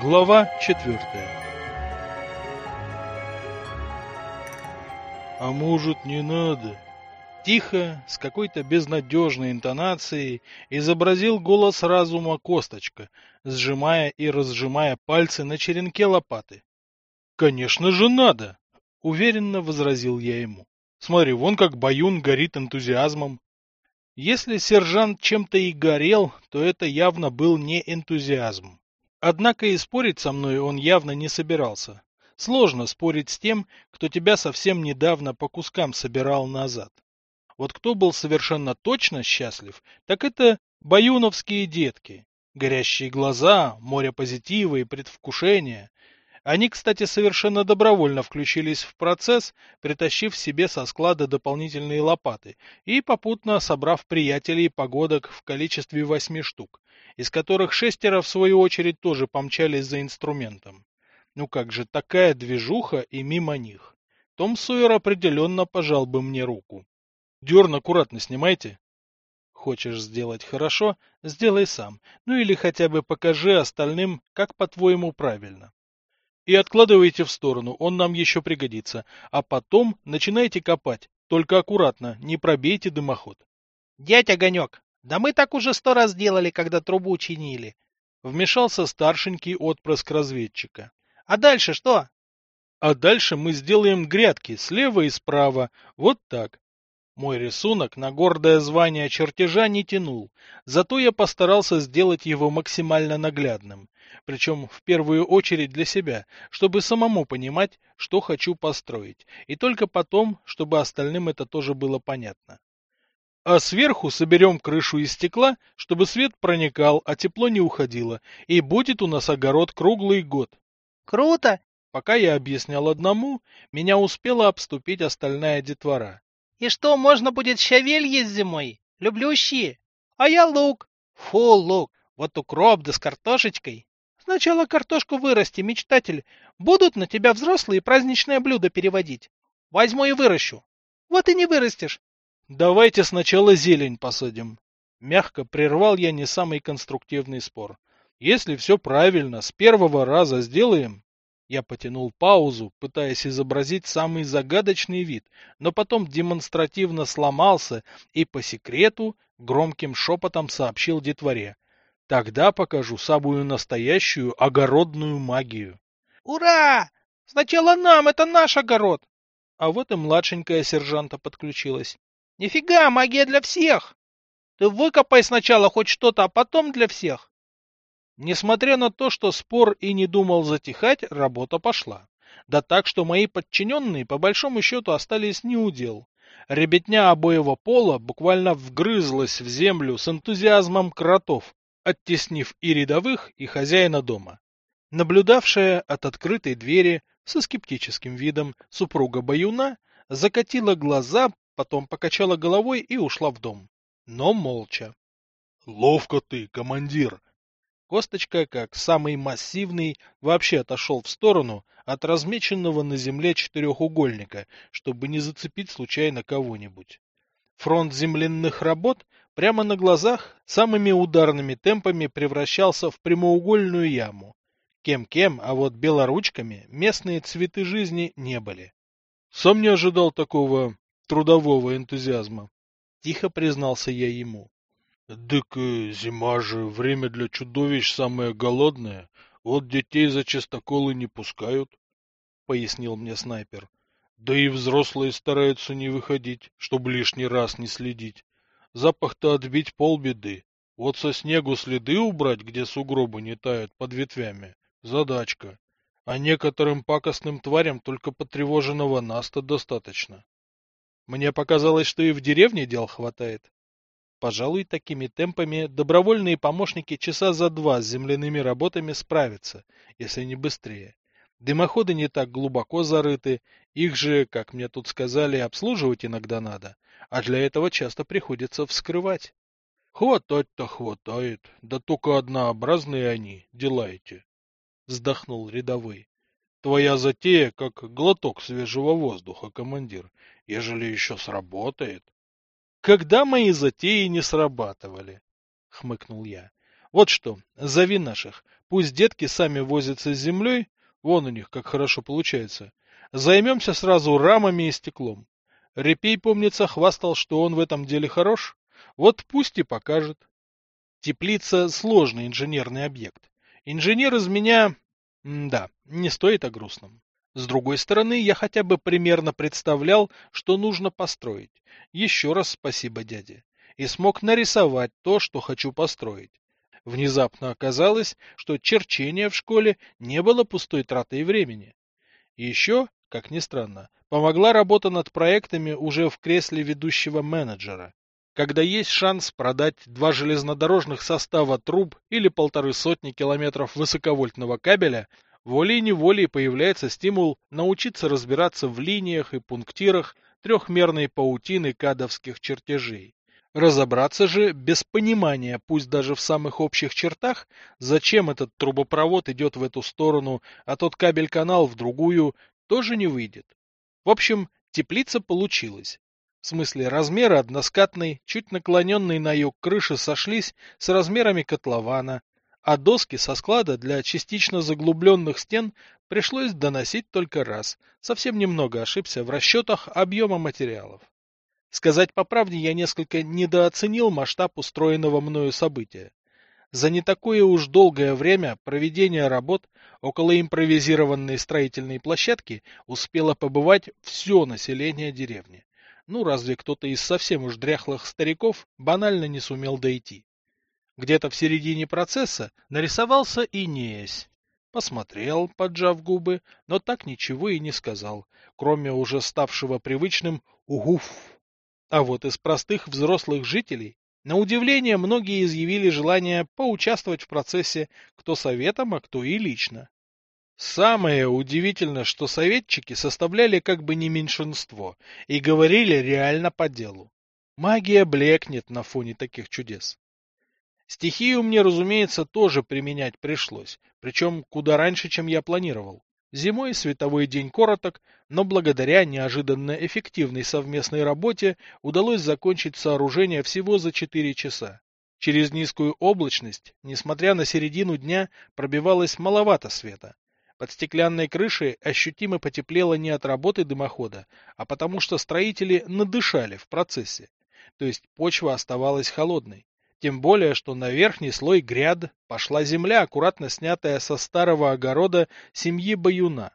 Глава четвертая «А может, не надо?» Тихо, с какой-то безнадежной интонацией, изобразил голос разума Косточка, сжимая и разжимая пальцы на черенке лопаты. «Конечно же надо!» — уверенно возразил я ему. «Смотри, вон как Баюн горит энтузиазмом». Если сержант чем-то и горел, то это явно был не энтузиазм. Однако и спорить со мной он явно не собирался. Сложно спорить с тем, кто тебя совсем недавно по кускам собирал назад. Вот кто был совершенно точно счастлив, так это баюновские детки. Горящие глаза, море позитива и предвкушения. Они, кстати, совершенно добровольно включились в процесс, притащив себе со склада дополнительные лопаты и попутно собрав приятелей погодок в количестве восьми штук, из которых шестеро, в свою очередь, тоже помчались за инструментом. Ну как же, такая движуха и мимо них. Том Сойер определенно пожал бы мне руку. Дерн аккуратно снимайте. Хочешь сделать хорошо, сделай сам. Ну или хотя бы покажи остальным, как по-твоему правильно. И откладывайте в сторону, он нам еще пригодится. А потом начинайте копать. Только аккуратно, не пробейте дымоход. Дядь Огонек, да мы так уже сто раз делали, когда трубу чинили. Вмешался старшенький отпрыск разведчика. А дальше что? А дальше мы сделаем грядки слева и справа, вот так. Мой рисунок на гордое звание чертежа не тянул, зато я постарался сделать его максимально наглядным, причем в первую очередь для себя, чтобы самому понимать, что хочу построить, и только потом, чтобы остальным это тоже было понятно. А сверху соберем крышу из стекла, чтобы свет проникал, а тепло не уходило, и будет у нас огород круглый год. Круто! Пока я объяснял одному, меня успела обступить остальная детвора. И что, можно будет щавель есть зимой? Люблю щи. А я лук. Фу, лук. Вот укроп да с картошечкой. Сначала картошку вырасти, мечтатель. Будут на тебя взрослые праздничное блюдо переводить. Возьму и выращу. Вот и не вырастешь. Давайте сначала зелень посадим. Мягко прервал я не самый конструктивный спор. Если все правильно, с первого раза сделаем, я потянул паузу, пытаясь изобразить самый загадочный вид, но потом демонстративно сломался и по секрету громким шепотом сообщил детворе. Тогда покажу самую настоящую огородную магию. Ура! Сначала нам, это наш огород. А вот и младшенькая сержанта подключилась. Нифига, магия для всех. Ты выкопай сначала хоть что-то, а потом для всех. Несмотря на то, что спор и не думал затихать, работа пошла. Да так, что мои подчиненные по большому счету остались неудел. Ребятня обоего пола буквально вгрызлась в землю с энтузиазмом кротов, оттеснив и рядовых, и хозяина дома. Наблюдавшая от открытой двери со скептическим видом супруга Баюна закатила глаза, потом покачала головой и ушла в дом. Но молча. — Ловко ты, командир! Косточка, как самый массивный, вообще отошел в сторону от размеченного на земле четырехугольника, чтобы не зацепить случайно кого-нибудь. Фронт земляных работ прямо на глазах самыми ударными темпами превращался в прямоугольную яму. Кем-кем, а вот белоручками местные цветы жизни не были. Сам не ожидал такого трудового энтузиазма. Тихо признался я ему. Дык зима же, время для чудовищ самое голодное. Вот детей за чистоколы не пускают, — пояснил мне снайпер. Да и взрослые стараются не выходить, чтобы лишний раз не следить. Запах-то отбить полбеды. Вот со снегу следы убрать, где сугробы не тают под ветвями. Задачка. А некоторым пакостным тварям только потревоженного наста достаточно. Мне показалось, что и в деревне дел хватает. Пожалуй, такими темпами добровольные помощники часа за два с земляными работами справятся, если не быстрее. Дымоходы не так глубоко зарыты, их же, как мне тут сказали, обслуживать иногда надо, а для этого часто приходится вскрывать. Хватать-то хватает, да только однообразные они, дела эти. Вздохнул рядовой. Твоя затея как глоток свежего воздуха, командир, ежели еще сработает. Когда мои затеи не срабатывали, хмыкнул я. Вот что, зови наших. Пусть детки сами возятся с землей, вон у них как хорошо получается. Займемся сразу рамами и стеклом. Репей, помнится, хвастал, что он в этом деле хорош. Вот пусть и покажет. Теплица – сложный инженерный объект. Инженер из меня... М да, не стоит о грустном. С другой стороны, я хотя бы примерно представлял, что нужно построить. Еще раз спасибо дяде. И смог нарисовать то, что хочу построить. Внезапно оказалось, что черчение в школе не было пустой тратой времени. Еще, как ни странно, помогла работа над проектами уже в кресле ведущего менеджера. Когда есть шанс продать два железнодорожных состава труб или полторы сотни километров высоковольтного кабеля, волей-неволей появляется стимул научиться разбираться в линиях и пунктирах трехмерной паутины кадовских чертежей. Разобраться же без понимания, пусть даже в самых общих чертах, зачем этот трубопровод идет в эту сторону, а тот кабель-канал в другую, тоже не выйдет. В общем, теплица получилась. В смысле, размеры односкатной, чуть наклоненной на юг крыши сошлись с размерами котлована, а доски со склада для частично заглубленных стен пришлось доносить только раз. Совсем немного ошибся в расчетах объема материалов. Сказать по правде, я несколько недооценил масштаб устроенного мною события. За не такое уж долгое время проведения работ около импровизированной строительной площадки успело побывать все население деревни. Ну, разве кто-то из совсем уж дряхлых стариков банально не сумел дойти. Где-то в середине процесса нарисовался Инеясь. Посмотрел, поджав губы, но так ничего и не сказал, кроме уже ставшего привычным «угуф». А вот из простых взрослых жителей, на удивление, многие изъявили желание поучаствовать в процессе кто советом, а кто и лично. Самое удивительное, что советчики составляли как бы не меньшинство и говорили реально по делу. Магия блекнет на фоне таких чудес. Стихию мне, разумеется, тоже применять пришлось, причем куда раньше, чем я планировал. Зимой световой день короток, но благодаря неожиданно эффективной совместной работе удалось закончить сооружение всего за 4 часа. Через низкую облачность, несмотря на середину дня, пробивалось маловато света. Под стеклянной крышей ощутимо потеплело не от работы дымохода, а потому что строители надышали в процессе. То есть почва оставалась холодной. Тем более, что на верхний слой гряд пошла земля, аккуратно снятая со старого огорода семьи Баюна.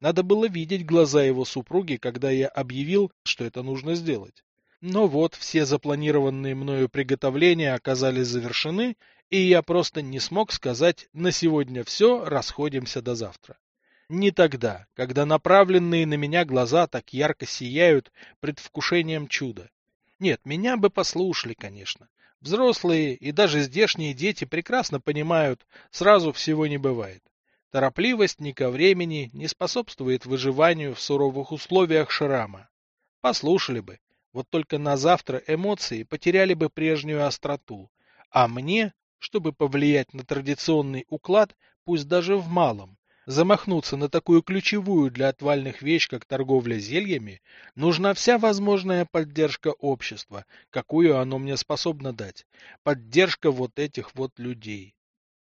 Надо было видеть глаза его супруги, когда я объявил, что это нужно сделать. Но вот все запланированные мною приготовления оказались завершены, и я просто не смог сказать «на сегодня все, расходимся до завтра». Не тогда, когда направленные на меня глаза так ярко сияют предвкушением чуда. Нет, меня бы послушали, конечно. Взрослые и даже здешние дети прекрасно понимают, сразу всего не бывает. Торопливость не ко времени не способствует выживанию в суровых условиях шрама. Послушали бы, вот только на завтра эмоции потеряли бы прежнюю остроту, а мне, чтобы повлиять на традиционный уклад, пусть даже в малом, замахнуться на такую ключевую для отвальных вещь, как торговля зельями, нужна вся возможная поддержка общества, какую оно мне способно дать. Поддержка вот этих вот людей.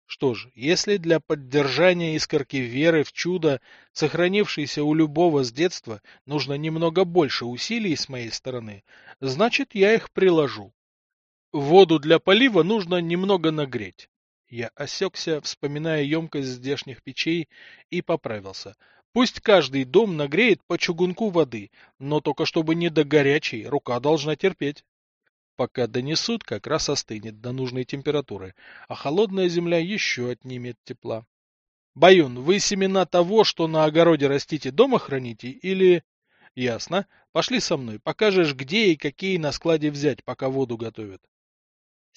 Что ж, если для поддержания искорки веры в чудо, сохранившейся у любого с детства, нужно немного больше усилий с моей стороны, значит, я их приложу. Воду для полива нужно немного нагреть. Я осекся, вспоминая емкость здешних печей, и поправился. Пусть каждый дом нагреет по чугунку воды, но только чтобы не до горячей, рука должна терпеть. Пока донесут, как раз остынет до нужной температуры, а холодная земля еще отнимет тепла. Баюн, вы семена того, что на огороде растите, дома храните или... Ясно. Пошли со мной, покажешь, где и какие на складе взять, пока воду готовят.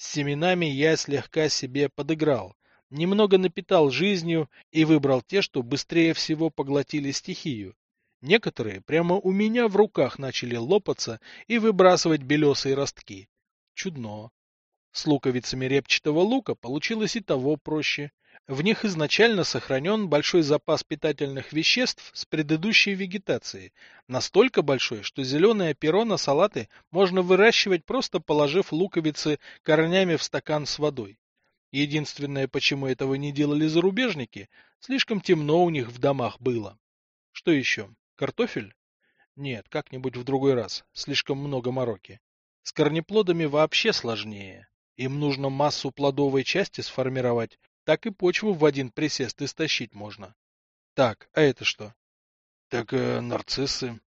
С семенами я слегка себе подыграл, немного напитал жизнью и выбрал те, что быстрее всего поглотили стихию. Некоторые прямо у меня в руках начали лопаться и выбрасывать белесые ростки. Чудно. С луковицами репчатого лука получилось и того проще. В них изначально сохранен большой запас питательных веществ с предыдущей вегетации, настолько большой, что зеленое перо на салаты можно выращивать просто положив луковицы корнями в стакан с водой. Единственное, почему этого не делали зарубежники, слишком темно у них в домах было. Что еще? Картофель? Нет, как-нибудь в другой раз. Слишком много мороки. С корнеплодами вообще сложнее. Им нужно массу плодовой части сформировать, так и почву в один присест истощить можно. Так, а это что? Так э, нарциссы.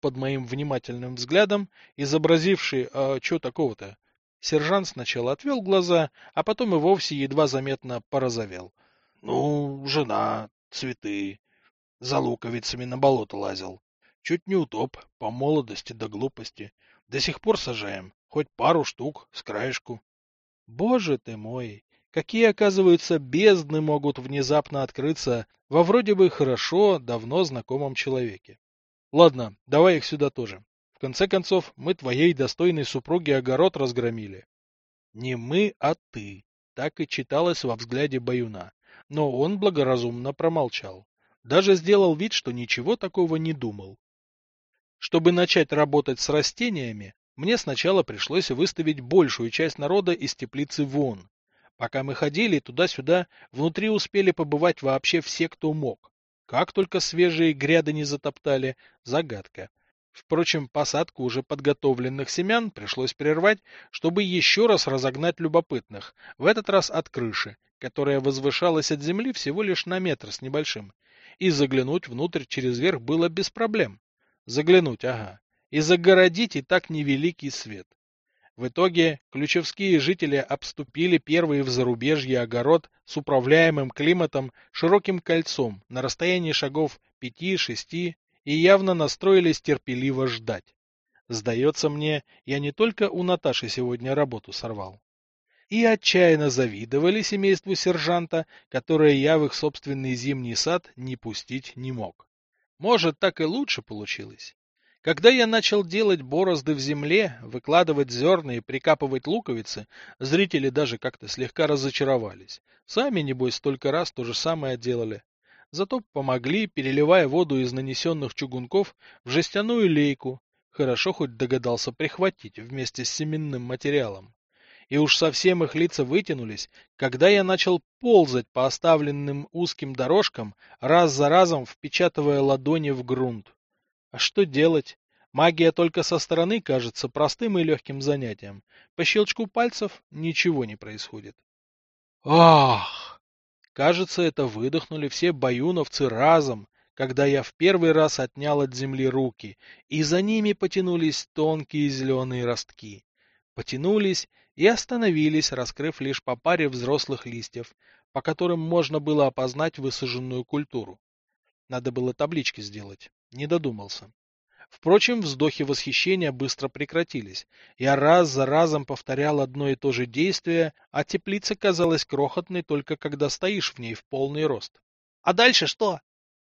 Под моим внимательным взглядом, изобразивший, а что такого-то? Сержант сначала отвел глаза, а потом и вовсе едва заметно порозовел. Ну, жена, цветы. За луковицами на болото лазил. Чуть не утоп, по молодости до глупости. До сих пор сажаем, хоть пару штук, с краешку. Боже ты мой! Какие, оказывается, бездны могут внезапно открыться во вроде бы хорошо, давно знакомом человеке. Ладно, давай их сюда тоже. В конце концов, мы твоей достойной супруге огород разгромили. Не мы, а ты. Так и читалось во взгляде Баюна. Но он благоразумно промолчал. Даже сделал вид, что ничего такого не думал. Чтобы начать работать с растениями, мне сначала пришлось выставить большую часть народа из теплицы вон. Пока мы ходили туда-сюда, внутри успели побывать вообще все, кто мог. Как только свежие гряды не затоптали, загадка. Впрочем, посадку уже подготовленных семян пришлось прервать, чтобы еще раз разогнать любопытных, в этот раз от крыши, которая возвышалась от земли всего лишь на метр с небольшим, и заглянуть внутрь через верх было без проблем. Заглянуть, ага. И загородить и так невеликий свет. В итоге ключевские жители обступили первый в зарубежье огород с управляемым климатом широким кольцом на расстоянии шагов пяти-шести и явно настроились терпеливо ждать. Сдается мне, я не только у Наташи сегодня работу сорвал. И отчаянно завидовали семейству сержанта, которое я в их собственный зимний сад не пустить не мог. Может, так и лучше получилось. Когда я начал делать борозды в земле, выкладывать зерна и прикапывать луковицы, зрители даже как-то слегка разочаровались. Сами, небось, столько раз то же самое делали. Зато помогли, переливая воду из нанесенных чугунков в жестяную лейку. Хорошо хоть догадался прихватить вместе с семенным материалом и уж совсем их лица вытянулись, когда я начал ползать по оставленным узким дорожкам, раз за разом впечатывая ладони в грунт. А что делать? Магия только со стороны кажется простым и легким занятием. По щелчку пальцев ничего не происходит. Ах! Кажется, это выдохнули все баюновцы разом, когда я в первый раз отнял от земли руки, и за ними потянулись тонкие зеленые ростки. Потянулись и остановились, раскрыв лишь по паре взрослых листьев, по которым можно было опознать высаженную культуру. Надо было таблички сделать. Не додумался. Впрочем, вздохи восхищения быстро прекратились. Я раз за разом повторял одно и то же действие, а теплица казалась крохотной только когда стоишь в ней в полный рост. — А дальше что?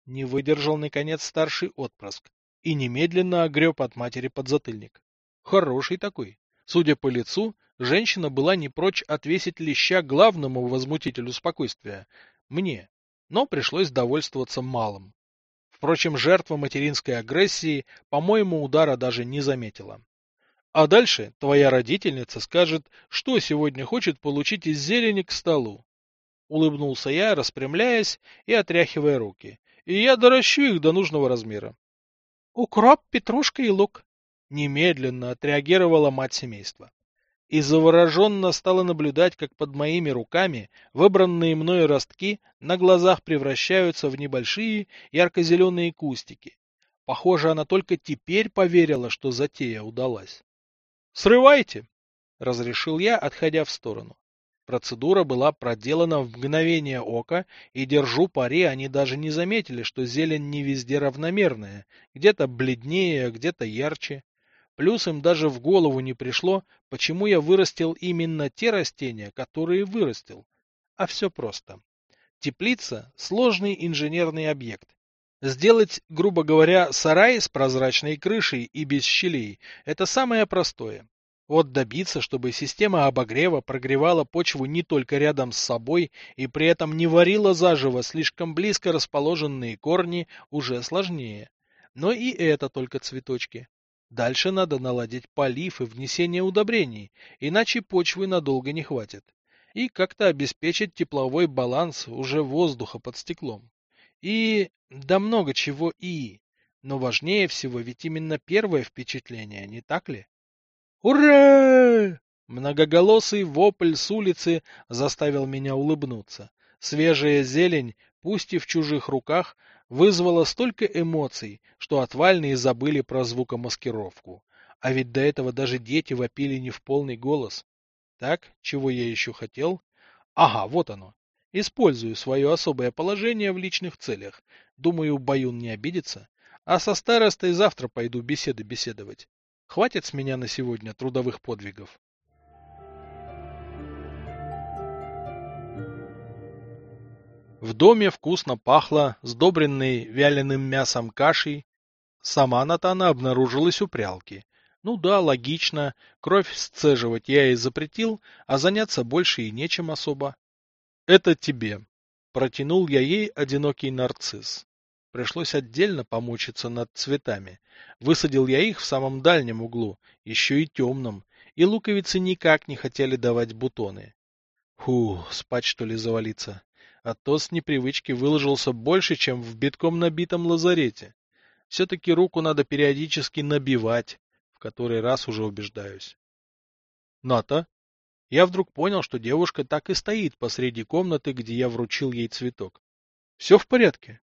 Не выдержал, наконец, старший отпрыск и немедленно огреб от матери подзатыльник. Хороший такой. Судя по лицу, женщина была не прочь отвесить леща главному возмутителю спокойствия — мне, но пришлось довольствоваться малым. Впрочем, жертва материнской агрессии, по-моему, удара даже не заметила. А дальше твоя родительница скажет, что сегодня хочет получить из зелени к столу. Улыбнулся я, распрямляясь и отряхивая руки. И я доращу их до нужного размера. Укроп, петрушка и лук. Немедленно отреагировала мать семейства. И завороженно стала наблюдать, как под моими руками выбранные мной ростки на глазах превращаются в небольшие ярко-зеленые кустики. Похоже, она только теперь поверила, что затея удалась. «Срывайте!» — разрешил я, отходя в сторону. Процедура была проделана в мгновение ока, и, держу пари, они даже не заметили, что зелень не везде равномерная, где-то бледнее, где-то ярче. Плюс им даже в голову не пришло, почему я вырастил именно те растения, которые вырастил. А все просто. Теплица – сложный инженерный объект. Сделать, грубо говоря, сарай с прозрачной крышей и без щелей – это самое простое. Вот добиться, чтобы система обогрева прогревала почву не только рядом с собой и при этом не варила заживо слишком близко расположенные корни, уже сложнее. Но и это только цветочки. Дальше надо наладить полив и внесение удобрений, иначе почвы надолго не хватит. и как-то обеспечить тепловой баланс уже воздуха под стеклом. И... да много чего и... Но важнее всего ведь именно первое впечатление, не так ли? «Ура!» Многоголосый вопль с улицы заставил меня улыбнуться. Свежая зелень, пусть и в чужих руках, вызвала столько эмоций, что отвальные забыли про звукомаскировку. А ведь до этого даже дети вопили не в полный голос. Так, чего я еще хотел? Ага, вот оно. Использую свое особое положение в личных целях. Думаю, Баюн не обидится. А со старостой завтра пойду беседы беседовать. Хватит с меня на сегодня трудовых подвигов. В доме вкусно пахло сдобренной вяленым мясом кашей. Сама Натана обнаружилась у прялки. Ну да, логично, кровь сцеживать я и запретил, а заняться больше и нечем особо. Это тебе. Протянул я ей одинокий нарцисс. Пришлось отдельно помучиться над цветами. Высадил я их в самом дальнем углу, еще и темном, и луковицы никак не хотели давать бутоны. Фу, спать что ли завалиться. А то с непривычки выложился больше, чем в битком набитом лазарете. Все-таки руку надо периодически набивать, который раз уже убеждаюсь. Ната? Я вдруг понял, что девушка так и стоит посреди комнаты, где я вручил ей цветок. Все в порядке?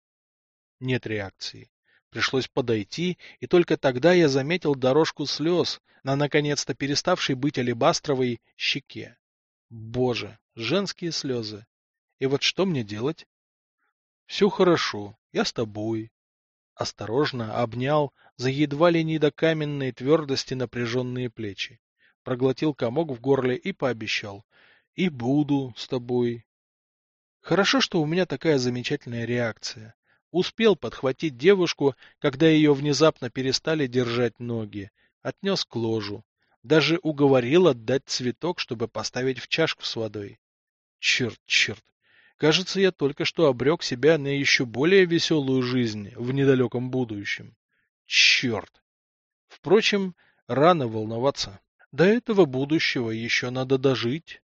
Нет реакции. Пришлось подойти, и только тогда я заметил дорожку слез на наконец-то переставшей быть алебастровой щеке. Боже, женские слезы. И вот что мне делать? Все хорошо, я с тобой. Осторожно обнял, за едва ли не до каменной твердости напряженные плечи. Проглотил комок в горле и пообещал. И буду с тобой. Хорошо, что у меня такая замечательная реакция. Успел подхватить девушку, когда ее внезапно перестали держать ноги. Отнес к ложу. Даже уговорил отдать цветок, чтобы поставить в чашку с водой. Черт, черт. Кажется, я только что обрек себя на еще более веселую жизнь в недалеком будущем. Черт! Впрочем, рано волноваться. До этого будущего еще надо дожить.